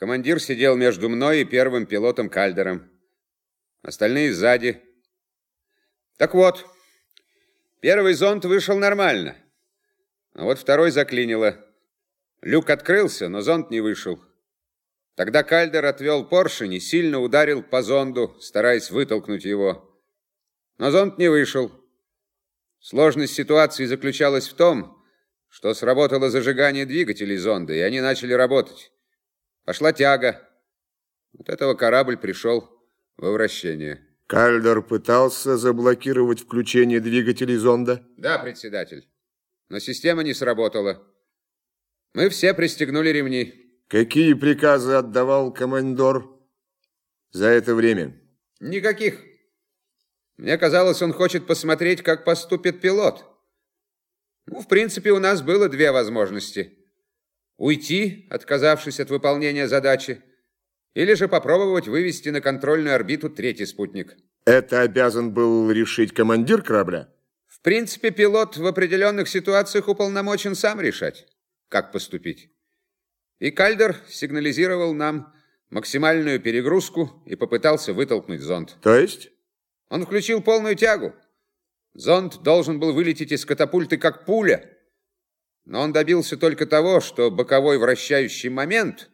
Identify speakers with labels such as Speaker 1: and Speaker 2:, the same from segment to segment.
Speaker 1: Командир сидел между мной и первым пилотом Кальдером. Остальные сзади. Так вот, первый зонд вышел нормально. А вот второй заклинило. Люк открылся, но зонд не вышел. Тогда Кальдер отвел поршень и сильно ударил по зонду, стараясь вытолкнуть его. Но зонд не вышел. Сложность ситуации заключалась в том, что сработало зажигание двигателей зонда, и они начали работать. Пошла тяга. От этого корабль пришел во вращение.
Speaker 2: Кальдер пытался заблокировать включение двигателей зонда?
Speaker 1: Да, председатель. Но система не сработала. Мы все пристегнули ремни.
Speaker 2: Какие приказы отдавал командор за это время?
Speaker 1: Никаких. Мне казалось, он хочет посмотреть, как поступит пилот. Ну, в принципе, у нас было две возможности. Уйти, отказавшись от выполнения задачи, или же попробовать вывести на контрольную орбиту третий спутник.
Speaker 2: Это обязан был решить командир корабля?
Speaker 1: В принципе, пилот в определенных ситуациях уполномочен сам решать как поступить. И Кальдер сигнализировал нам максимальную перегрузку и попытался вытолкнуть зонд.
Speaker 2: То есть?
Speaker 1: Он включил полную тягу. Зонд должен был вылететь из катапульты как пуля. Но он добился только того, что боковой вращающий момент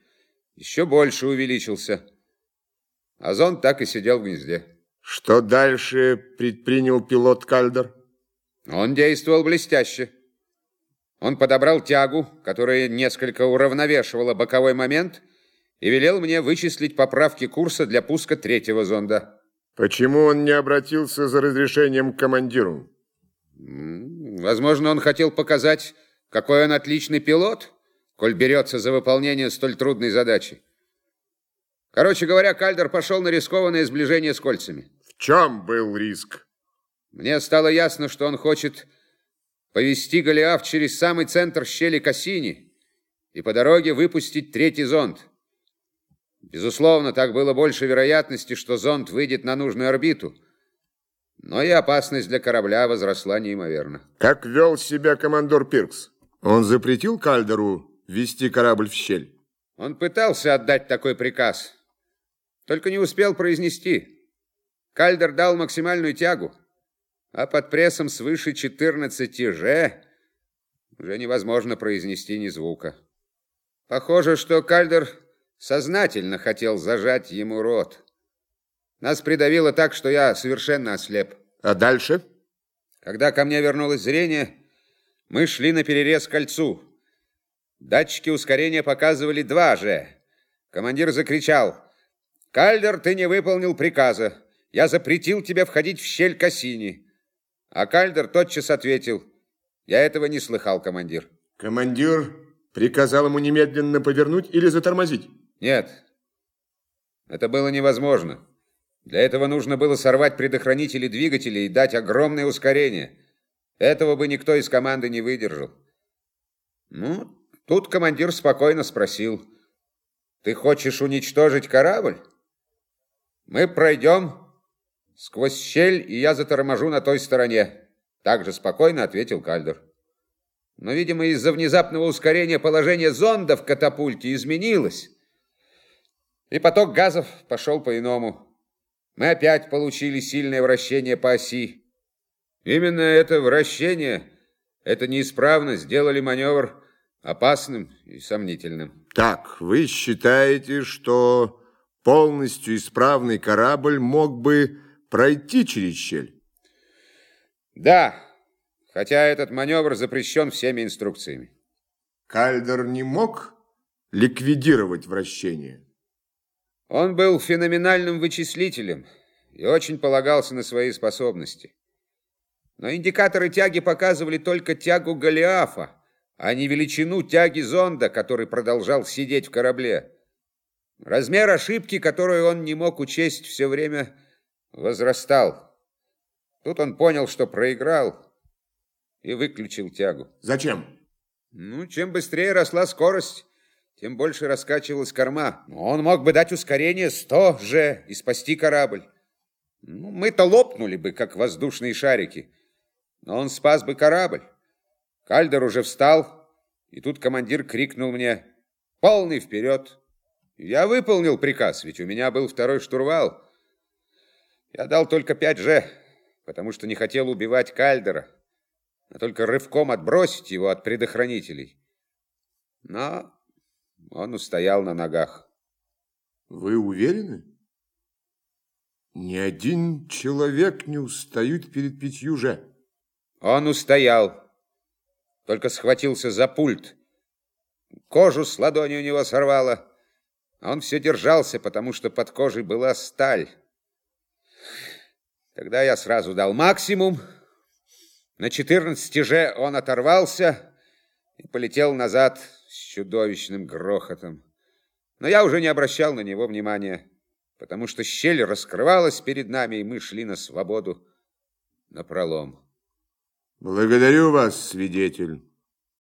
Speaker 1: еще больше увеличился. А зонд так и сидел в гнезде.
Speaker 2: Что дальше предпринял пилот Кальдер?
Speaker 1: Он действовал блестяще. Он подобрал тягу, которая несколько уравновешивала боковой момент, и велел мне вычислить поправки курса для пуска третьего зонда.
Speaker 2: Почему он не обратился за разрешением к командиру?
Speaker 1: Возможно, он хотел показать, какой он отличный пилот, коль берется за выполнение столь трудной задачи. Короче говоря, Кальдер пошел на рискованное сближение с кольцами.
Speaker 2: В чем был риск?
Speaker 1: Мне стало ясно, что он хочет повести Голиаф через самый центр щели Кассини и по дороге выпустить третий зонд. Безусловно, так было больше вероятности, что зонд выйдет на нужную орбиту, но и опасность для корабля возросла неимоверно.
Speaker 2: Как вел себя командор Пиркс? Он запретил Кальдеру вести корабль в щель?
Speaker 1: Он пытался отдать такой приказ, только не успел произнести. Кальдер дал максимальную тягу а под прессом свыше 14 же уже невозможно произнести ни звука. Похоже, что Кальдер сознательно хотел зажать ему рот. Нас придавило так, что я совершенно ослеп.
Speaker 2: А дальше?
Speaker 1: Когда ко мне вернулось зрение, мы шли на перерез кольцу. Датчики ускорения показывали два же. Командир закричал. «Кальдер, ты не выполнил приказа. Я запретил тебе входить в щель Кассини». А Кальдер тотчас ответил, «Я этого не слыхал, командир».
Speaker 2: Командир приказал ему немедленно повернуть или затормозить?
Speaker 1: Нет, это было невозможно. Для этого нужно было сорвать предохранители двигателя и дать огромное ускорение. Этого бы никто из команды не выдержал. Ну, тут командир спокойно спросил, «Ты хочешь уничтожить корабль? Мы пройдем Сквозь щель, и я заторможу на той стороне. Так же спокойно ответил Кальдер. Но, видимо, из-за внезапного ускорения положение зонда в катапульте изменилось. И поток газов пошел по-иному. Мы опять получили сильное вращение по оси. Именно это вращение, эта неисправность сделали маневр опасным и сомнительным.
Speaker 2: Так, вы считаете, что полностью исправный корабль мог бы пройти через щель?
Speaker 1: Да, хотя этот маневр запрещен всеми инструкциями.
Speaker 2: Кальдер не мог ликвидировать вращение?
Speaker 1: Он был феноменальным вычислителем и очень полагался на свои способности. Но индикаторы тяги показывали только тягу Голиафа, а не величину тяги зонда, который продолжал сидеть в корабле. Размер ошибки, которую он не мог учесть все время, возрастал. Тут он понял, что проиграл и выключил тягу.
Speaker 2: Зачем?
Speaker 1: Ну, чем быстрее росла скорость, тем больше раскачивалась корма. Он мог бы дать ускорение 100 же и спасти корабль. Ну, мы-то лопнули бы, как воздушные шарики. Но он спас бы корабль. Кальдер уже встал, и тут командир крикнул мне «Полный вперед!» Я выполнил приказ, ведь у меня был второй штурвал. Я дал только 5 же, потому что не хотел убивать Кальдера, а только рывком отбросить его от предохранителей. Но он устоял на ногах.
Speaker 2: Вы уверены? Ни один человек не устоит перед пятью же.
Speaker 1: Он устоял, только схватился за пульт. Кожу с ладони у него сорвало. Он все держался, потому что под кожей была сталь. Тогда я сразу дал максимум. На 14 же он оторвался и полетел назад с чудовищным грохотом. Но я уже не обращал на него внимания, потому что щель раскрывалась перед нами, и мы шли на свободу на пролом.
Speaker 2: Благодарю вас, свидетель.